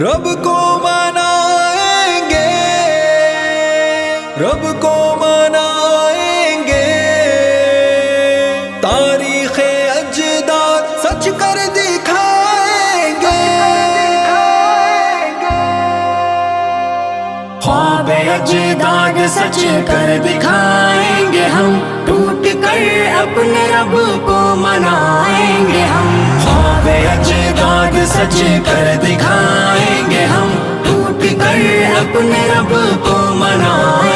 رب کو منائیں گے، رب کو منائیں گے۔ تاریخ اجداد سچ کر دکھائیں گے۔ خواب اجداد سچ کر دکھائیں گے ہم۔ ٹوٹ کر اپنے رب کو منائیں گے ہم۔ خواب اجداد سچ کر دکھائیں اپنے رب کو منا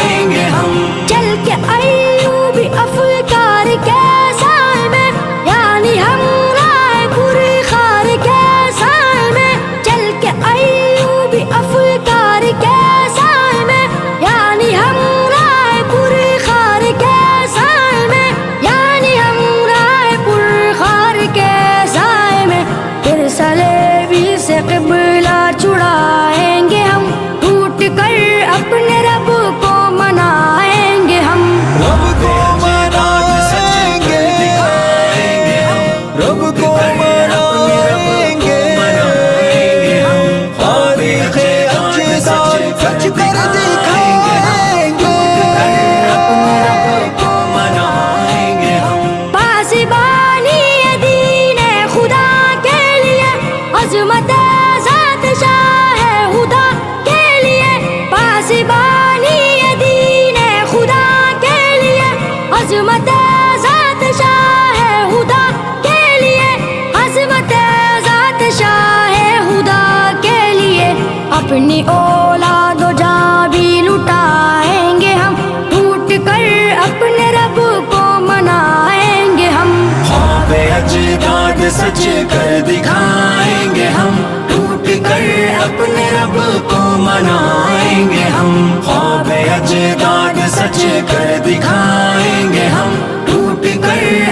عظمت ذات شاہ ہے خدا کے لیے، عظمت ذات شاہ ہے خدا کے لیے اپنی اولاد و جاں بھی لٹائیں گے ہم ٹوٹ کر اپنے رب کو منائیں گے ہم۔ خواب اجداد سچ کر دکھائیں گے ہم ٹوٹ کر اپنے رب کو منائیں گے ہم۔ خواب اجداد سچ کر دکھائیں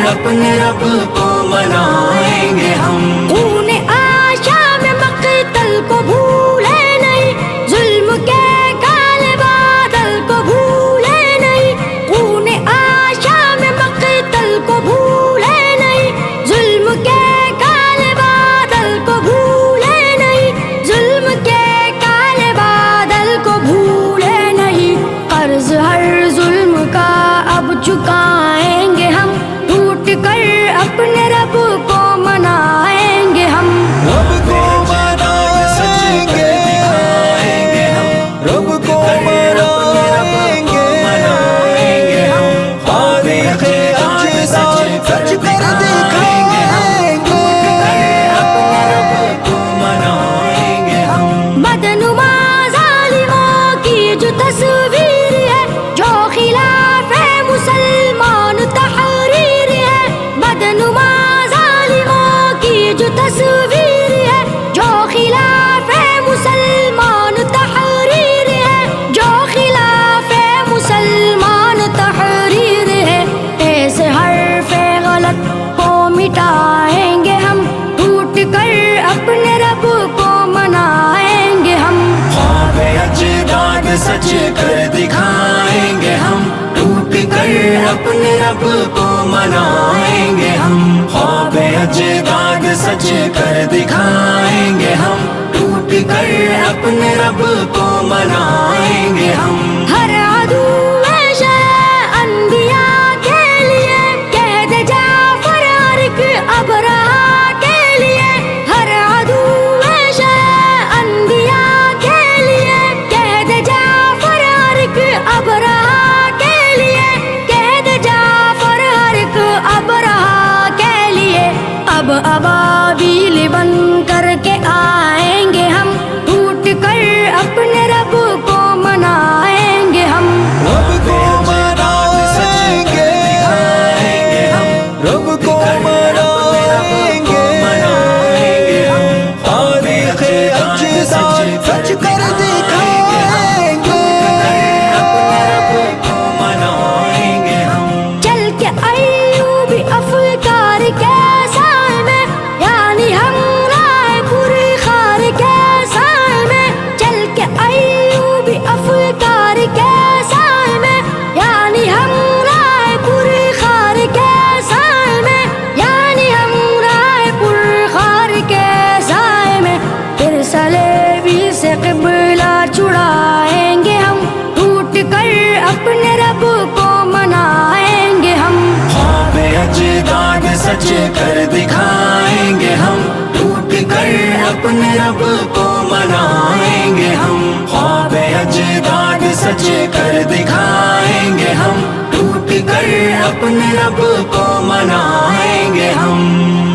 اپنے رب کو منائیں گے ہم۔ دکھائیں گے ہم۔ ٹوٹ کر اپنے رب کو منائیں گے ہم۔ خواب اجداد سچ کر دکھائیں گے ہم۔ ٹوٹ کر اپنے رب کو منائیں رب کو منائیں گے ہم۔ خواب اجداد سچ کر دکھائیں گے ہم۔ ٹوٹ کر اپنے رب کو منائیں گے ہم۔